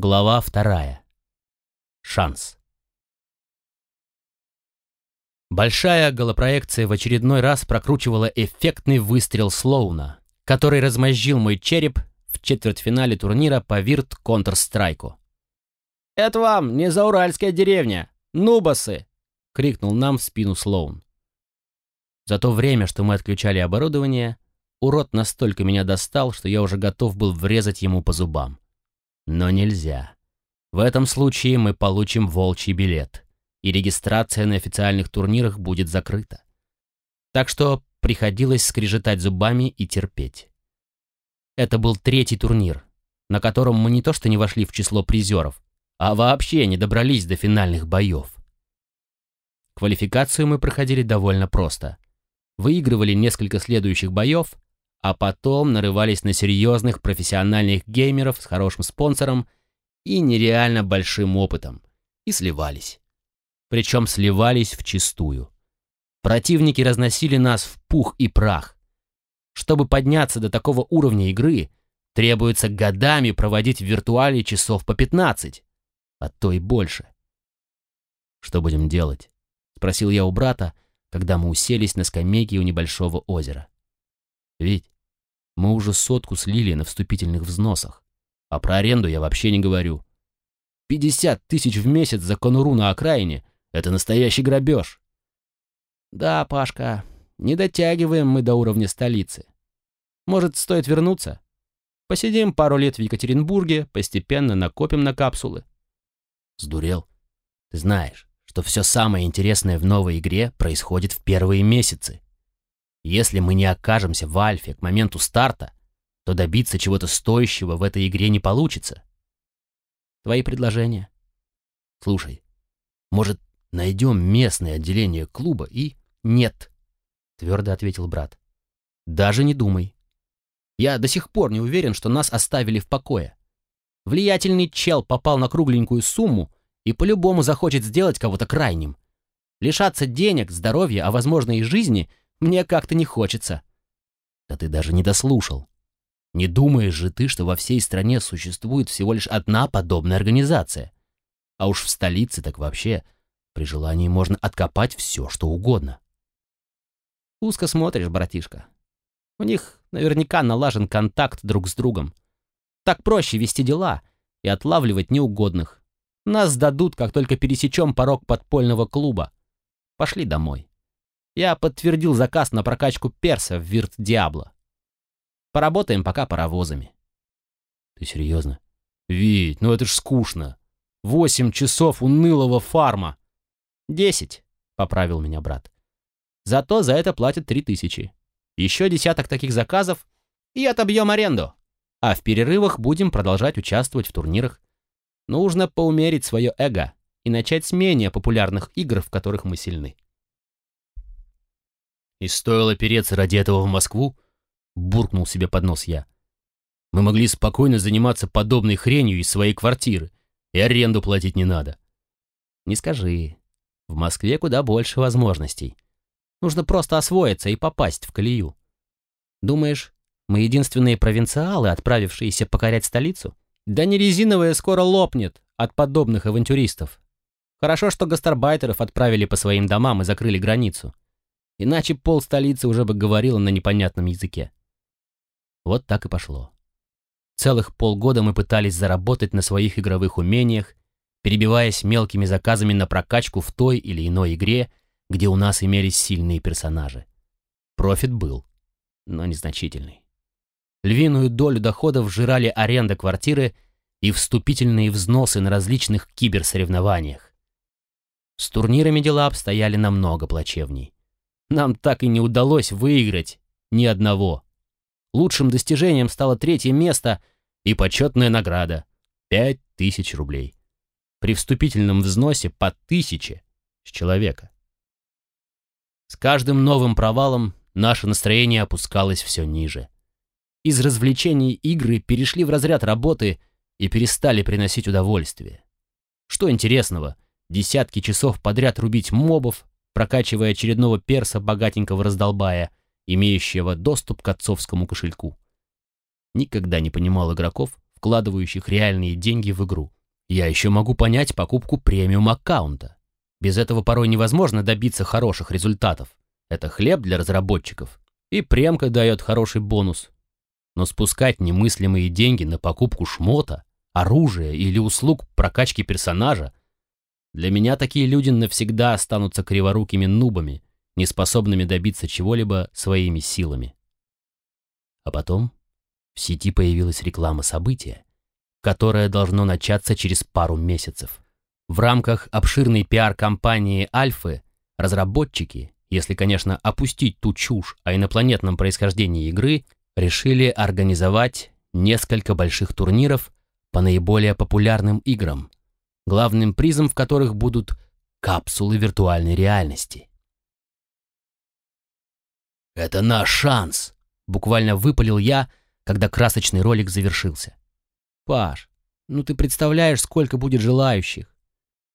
Глава вторая. Шанс. Большая голопроекция в очередной раз прокручивала эффектный выстрел Слоуна, который размозжил мой череп в четвертьфинале турнира по Вирт Контр-Страйку. «Это вам не зауральская деревня! Нубасы!» — крикнул нам в спину Слоун. За то время, что мы отключали оборудование, урод настолько меня достал, что я уже готов был врезать ему по зубам. Но нельзя. В этом случае мы получим волчий билет, и регистрация на официальных турнирах будет закрыта. Так что приходилось скрежетать зубами и терпеть. Это был третий турнир, на котором мы не то что не вошли в число призеров, а вообще не добрались до финальных боев. Квалификацию мы проходили довольно просто — выигрывали несколько следующих боев, а потом нарывались на серьезных профессиональных геймеров с хорошим спонсором и нереально большим опытом, и сливались. Причем сливались вчистую. Противники разносили нас в пух и прах. Чтобы подняться до такого уровня игры, требуется годами проводить в виртуале часов по 15, а то и больше. «Что будем делать?» — спросил я у брата, — когда мы уселись на скамейке у небольшого озера. Ведь мы уже сотку слили на вступительных взносах, а про аренду я вообще не говорю. Пятьдесят тысяч в месяц за конуру на окраине — это настоящий грабеж. Да, Пашка, не дотягиваем мы до уровня столицы. Может, стоит вернуться? Посидим пару лет в Екатеринбурге, постепенно накопим на капсулы. Сдурел? Ты знаешь, что все самое интересное в новой игре происходит в первые месяцы. Если мы не окажемся в альфе к моменту старта, то добиться чего-то стоящего в этой игре не получится. Твои предложения? Слушай, может, найдем местное отделение клуба и... Нет, твердо ответил брат. Даже не думай. Я до сих пор не уверен, что нас оставили в покое. Влиятельный чел попал на кругленькую сумму, и по-любому захочет сделать кого-то крайним. Лишаться денег, здоровья, а возможно и жизни мне как-то не хочется. Да ты даже не дослушал. Не думаешь же ты, что во всей стране существует всего лишь одна подобная организация? А уж в столице так вообще при желании можно откопать все, что угодно. Узко смотришь, братишка. У них наверняка налажен контакт друг с другом. Так проще вести дела и отлавливать неугодных. Нас сдадут, как только пересечем порог подпольного клуба. Пошли домой. Я подтвердил заказ на прокачку перса в Вирт Диабло. Поработаем пока паровозами. Ты серьезно? Вить, ну это ж скучно. Восемь часов унылого фарма. Десять, поправил меня брат. Зато за это платят три тысячи. Еще десяток таких заказов и отобьем аренду. А в перерывах будем продолжать участвовать в турнирах. Нужно поумерить свое эго и начать с менее популярных игр, в которых мы сильны. «И стоило переться ради этого в Москву?» — буркнул себе под нос я. «Мы могли спокойно заниматься подобной хренью из своей квартиры, и аренду платить не надо». «Не скажи. В Москве куда больше возможностей. Нужно просто освоиться и попасть в колею. Думаешь, мы единственные провинциалы, отправившиеся покорять столицу?» Да не резиновая скоро лопнет от подобных авантюристов. Хорошо, что гастарбайтеров отправили по своим домам и закрыли границу. Иначе пол столицы уже бы говорила на непонятном языке. Вот так и пошло. Целых полгода мы пытались заработать на своих игровых умениях, перебиваясь мелкими заказами на прокачку в той или иной игре, где у нас имелись сильные персонажи. Профит был, но незначительный. Львиную долю доходов жирали аренда квартиры и вступительные взносы на различных киберсоревнованиях. С турнирами дела обстояли намного плачевней. Нам так и не удалось выиграть ни одного. Лучшим достижением стало третье место и почетная награда — пять тысяч рублей. При вступительном взносе по тысяче с человека. С каждым новым провалом наше настроение опускалось все ниже. Из развлечений игры перешли в разряд работы и перестали приносить удовольствие. Что интересного, десятки часов подряд рубить мобов, прокачивая очередного перса богатенького раздолбая, имеющего доступ к отцовскому кошельку. Никогда не понимал игроков, вкладывающих реальные деньги в игру. Я еще могу понять покупку премиум-аккаунта. Без этого порой невозможно добиться хороших результатов. Это хлеб для разработчиков. И премка дает хороший бонус. Но спускать немыслимые деньги на покупку шмота, оружия или услуг прокачки персонажа для меня такие люди навсегда останутся криворукими нубами, неспособными добиться чего-либо своими силами. А потом в сети появилась реклама события, которое должно начаться через пару месяцев. В рамках обширной пиар-компании «Альфы» разработчики, если, конечно, опустить ту чушь о инопланетном происхождении игры, решили организовать несколько больших турниров по наиболее популярным играм, главным призом в которых будут капсулы виртуальной реальности. «Это наш шанс!» — буквально выпалил я, когда красочный ролик завершился. «Паш, ну ты представляешь, сколько будет желающих?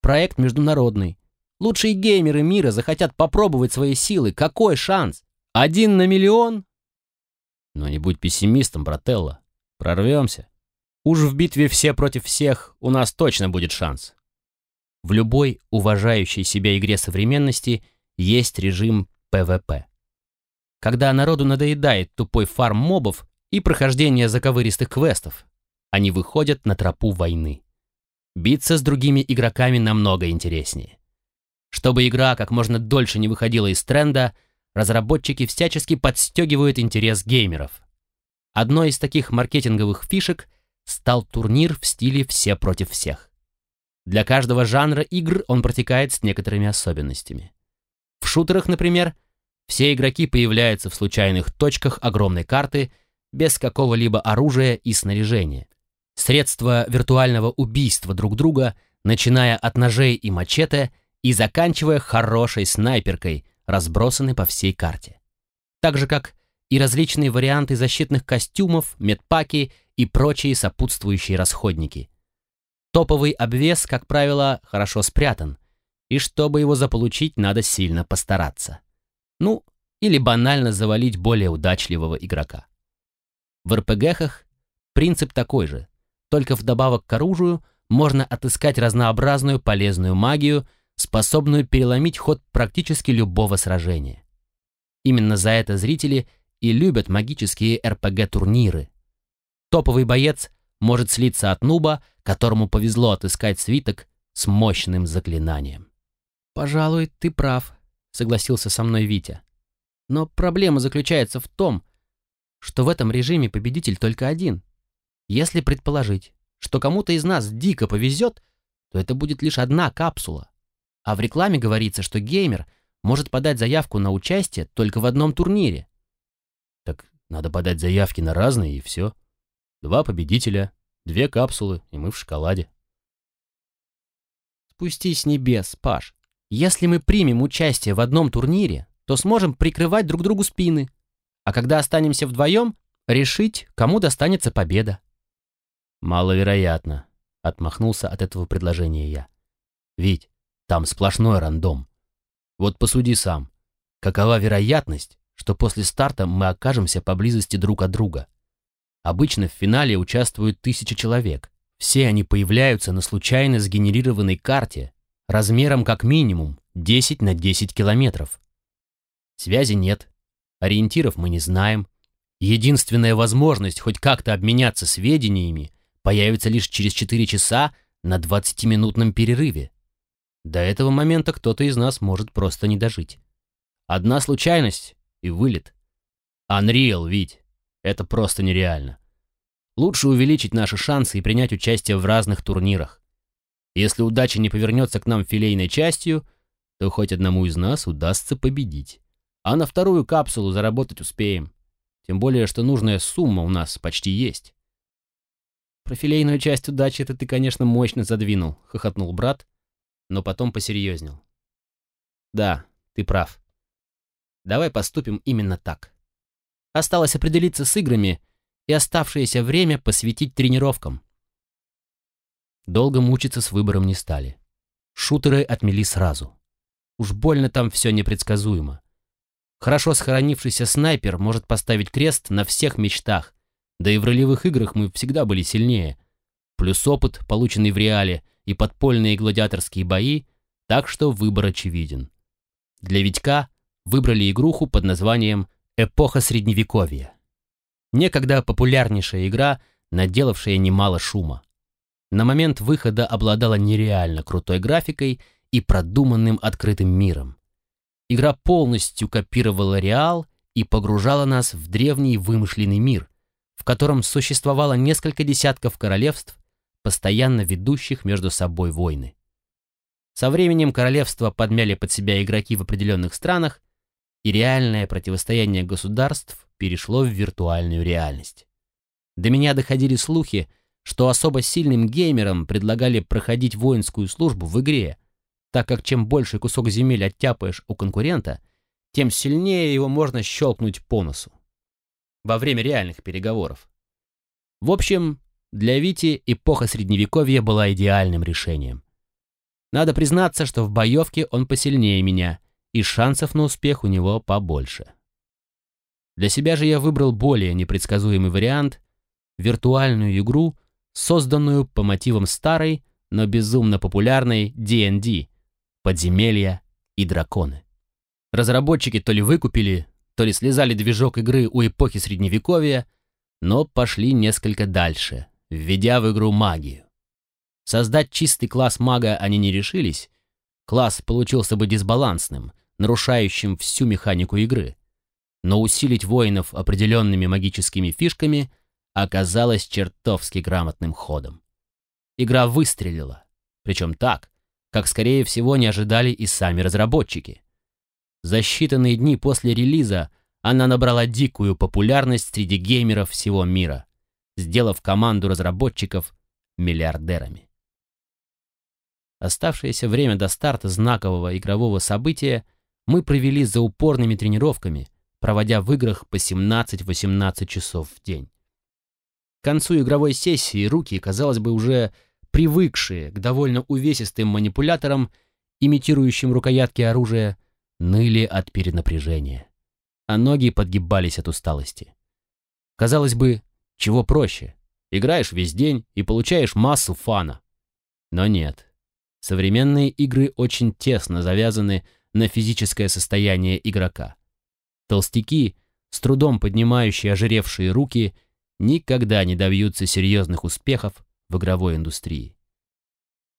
Проект международный. Лучшие геймеры мира захотят попробовать свои силы. Какой шанс? Один на миллион? Но не будь пессимистом, брателло. Прорвемся. Уж в битве все против всех у нас точно будет шанс. В любой уважающей себя игре современности есть режим ПВП. Когда народу надоедает тупой фарм мобов и прохождение заковыристых квестов, они выходят на тропу войны. Биться с другими игроками намного интереснее. Чтобы игра как можно дольше не выходила из тренда, разработчики всячески подстегивают интерес геймеров. Одной из таких маркетинговых фишек стал турнир в стиле «все против всех». Для каждого жанра игр он протекает с некоторыми особенностями. В шутерах, например, все игроки появляются в случайных точках огромной карты без какого-либо оружия и снаряжения. Средства виртуального убийства друг друга, начиная от ножей и мачете и заканчивая хорошей снайперкой, разбросаны по всей карте. Так же, как и различные варианты защитных костюмов, медпаки и прочие сопутствующие расходники. Топовый обвес, как правило, хорошо спрятан, и чтобы его заполучить, надо сильно постараться. Ну, или банально завалить более удачливого игрока. В РПГхах принцип такой же. Только вдобавок к оружию можно отыскать разнообразную полезную магию, способную переломить ход практически любого сражения. Именно за это зрители и любят магические РПГ-турниры. Топовый боец может слиться от нуба, которому повезло отыскать свиток с мощным заклинанием. «Пожалуй, ты прав», — согласился со мной Витя. «Но проблема заключается в том, что в этом режиме победитель только один. Если предположить, что кому-то из нас дико повезет, то это будет лишь одна капсула. А в рекламе говорится, что геймер может подать заявку на участие только в одном турнире. Так надо подать заявки на разные, и все. Два победителя, две капсулы, и мы в шоколаде. Спустись с небес, Паш. Если мы примем участие в одном турнире, то сможем прикрывать друг другу спины. А когда останемся вдвоем, решить, кому достанется победа. «Маловероятно», — отмахнулся от этого предложения я. «Ведь там сплошной рандом. Вот посуди сам. Какова вероятность, что после старта мы окажемся поблизости друг от друга? Обычно в финале участвуют тысячи человек. Все они появляются на случайно сгенерированной карте размером как минимум 10 на 10 километров. Связи нет, ориентиров мы не знаем. Единственная возможность хоть как-то обменяться сведениями появится лишь через 4 часа на 20-минутном перерыве. До этого момента кто-то из нас может просто не дожить. Одна случайность и вылет. Unreal, ведь. Это просто нереально. Лучше увеличить наши шансы и принять участие в разных турнирах. Если удача не повернется к нам филейной частью, то хоть одному из нас удастся победить. А на вторую капсулу заработать успеем. Тем более, что нужная сумма у нас почти есть. «Про филейную часть удачи это ты, конечно, мощно задвинул», — хохотнул брат, но потом посерьезнел. «Да, ты прав. Давай поступим именно так. Осталось определиться с играми и оставшееся время посвятить тренировкам». Долго мучиться с выбором не стали. Шутеры отмели сразу. Уж больно там все непредсказуемо. Хорошо сохранившийся снайпер может поставить крест на всех мечтах, Да и в ролевых играх мы всегда были сильнее. Плюс опыт, полученный в реале, и подпольные гладиаторские бои, так что выбор очевиден. Для Витька выбрали игруху под названием «Эпоха Средневековья». Некогда популярнейшая игра, наделавшая немало шума. На момент выхода обладала нереально крутой графикой и продуманным открытым миром. Игра полностью копировала реал и погружала нас в древний вымышленный мир, в котором существовало несколько десятков королевств, постоянно ведущих между собой войны. Со временем королевства подмяли под себя игроки в определенных странах, и реальное противостояние государств перешло в виртуальную реальность. До меня доходили слухи, что особо сильным геймерам предлагали проходить воинскую службу в игре, так как чем больше кусок земель оттяпаешь у конкурента, тем сильнее его можно щелкнуть по носу. Во время реальных переговоров. В общем, для Вити эпоха Средневековья была идеальным решением. Надо признаться, что в боевке он посильнее меня, и шансов на успех у него побольше. Для себя же я выбрал более непредсказуемый вариант — виртуальную игру, созданную по мотивам старой, но безумно популярной D&D — «Подземелья и драконы». Разработчики то ли выкупили, то ли слезали движок игры у эпохи Средневековья, но пошли несколько дальше — введя в игру магию. Создать чистый класс мага они не решились. Класс получился бы дисбалансным, нарушающим всю механику игры. Но усилить воинов определенными магическими фишками оказалось чертовски грамотным ходом. Игра выстрелила, причем так, как, скорее всего, не ожидали и сами разработчики. За считанные дни после релиза она набрала дикую популярность среди геймеров всего мира – сделав команду разработчиков миллиардерами. Оставшееся время до старта знакового игрового события мы провели за упорными тренировками, проводя в играх по 17-18 часов в день. К концу игровой сессии руки, казалось бы, уже привыкшие к довольно увесистым манипуляторам, имитирующим рукоятки оружия, ныли от перенапряжения, а ноги подгибались от усталости. Казалось бы, чего проще? Играешь весь день и получаешь массу фана. Но нет. Современные игры очень тесно завязаны на физическое состояние игрока. Толстяки, с трудом поднимающие ожиревшие руки, никогда не добьются серьезных успехов в игровой индустрии.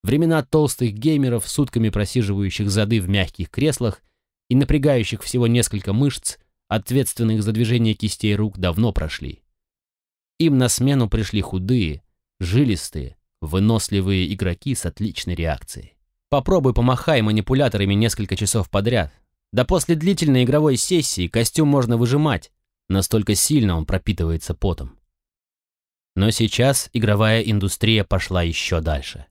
Времена толстых геймеров, сутками просиживающих зады в мягких креслах и напрягающих всего несколько мышц, ответственных за движение кистей рук, давно прошли. Им на смену пришли худые, жилистые, выносливые игроки с отличной реакцией. Попробуй помахай манипуляторами несколько часов подряд. Да после длительной игровой сессии костюм можно выжимать, настолько сильно он пропитывается потом. Но сейчас игровая индустрия пошла еще дальше.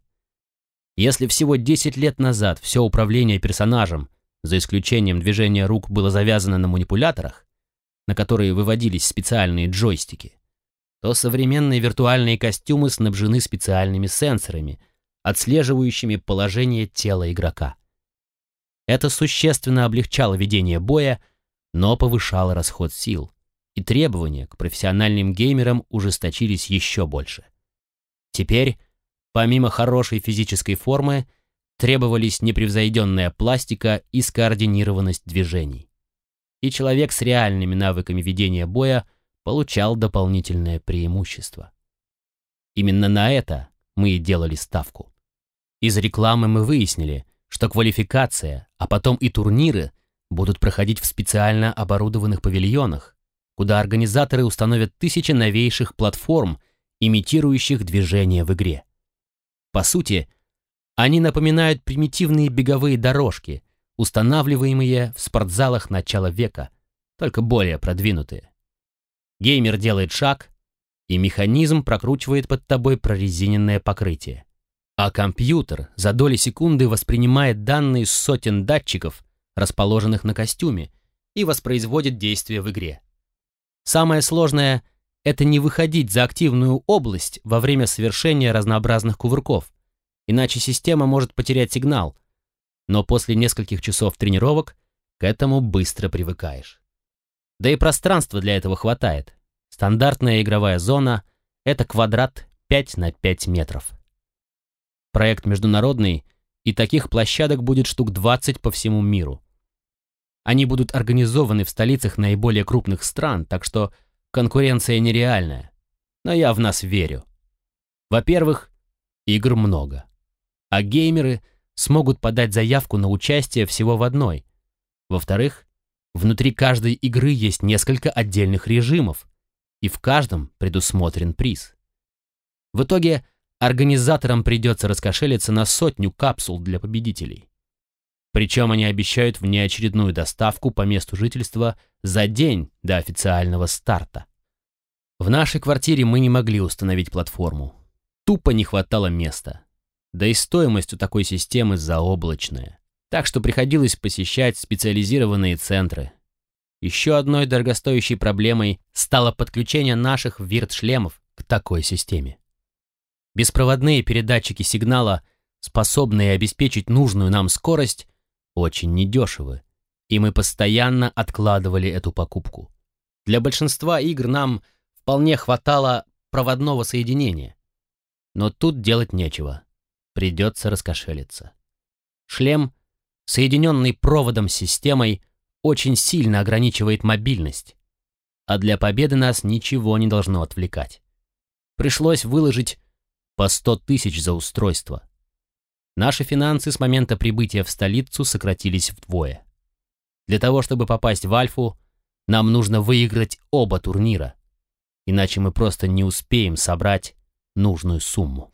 Если всего 10 лет назад все управление персонажем, за исключением движения рук, было завязано на манипуляторах, на которые выводились специальные джойстики, то современные виртуальные костюмы снабжены специальными сенсорами, отслеживающими положение тела игрока. Это существенно облегчало ведение боя, но повышало расход сил, и требования к профессиональным геймерам ужесточились еще больше. Теперь, помимо хорошей физической формы, требовались непревзойденная пластика и скоординированность движений. И человек с реальными навыками ведения боя – получал дополнительное преимущество. Именно на это мы и делали ставку. Из рекламы мы выяснили, что квалификация, а потом и турниры будут проходить в специально оборудованных павильонах, куда организаторы установят тысячи новейших платформ, имитирующих движение в игре. По сути, они напоминают примитивные беговые дорожки, устанавливаемые в спортзалах начала века, только более продвинутые. Геймер делает шаг, и механизм прокручивает под тобой прорезиненное покрытие. А компьютер за доли секунды воспринимает данные сотен датчиков, расположенных на костюме, и воспроизводит действия в игре. Самое сложное — это не выходить за активную область во время совершения разнообразных кувырков, иначе система может потерять сигнал, но после нескольких часов тренировок к этому быстро привыкаешь. Да и пространства для этого хватает. Стандартная игровая зона — это квадрат 5 на 5 метров. Проект международный, и таких площадок будет штук 20 по всему миру. Они будут организованы в столицах наиболее крупных стран, так что конкуренция нереальная. Но я в нас верю. Во-первых, игр много. А геймеры смогут подать заявку на участие всего в одной. Во-вторых, внутри каждой игры есть несколько отдельных режимов, и в каждом предусмотрен приз. В итоге организаторам придется раскошелиться на сотню капсул для победителей. Причем они обещают внеочередную доставку по месту жительства за день до официального старта. В нашей квартире мы не могли установить платформу. Тупо не хватало места. Да и стоимость у такой системы заоблачная. Так что приходилось посещать специализированные центры. Еще одной дорогостоящей проблемой стало подключение наших вирт-шлемов к такой системе. Беспроводные передатчики сигнала, способные обеспечить нужную нам скорость, очень недешевы, и мы постоянно откладывали эту покупку. Для большинства игр нам вполне хватало проводного соединения. Но тут делать нечего. Придется раскошелиться. Шлем, соединенный проводом с системой, очень сильно ограничивает мобильность, а для победы нас ничего не должно отвлекать. Пришлось выложить по 100 тысяч за устройство. Наши финансы с момента прибытия в столицу сократились вдвое. Для того, чтобы попасть в Альфу, нам нужно выиграть оба турнира, иначе мы просто не успеем собрать нужную сумму.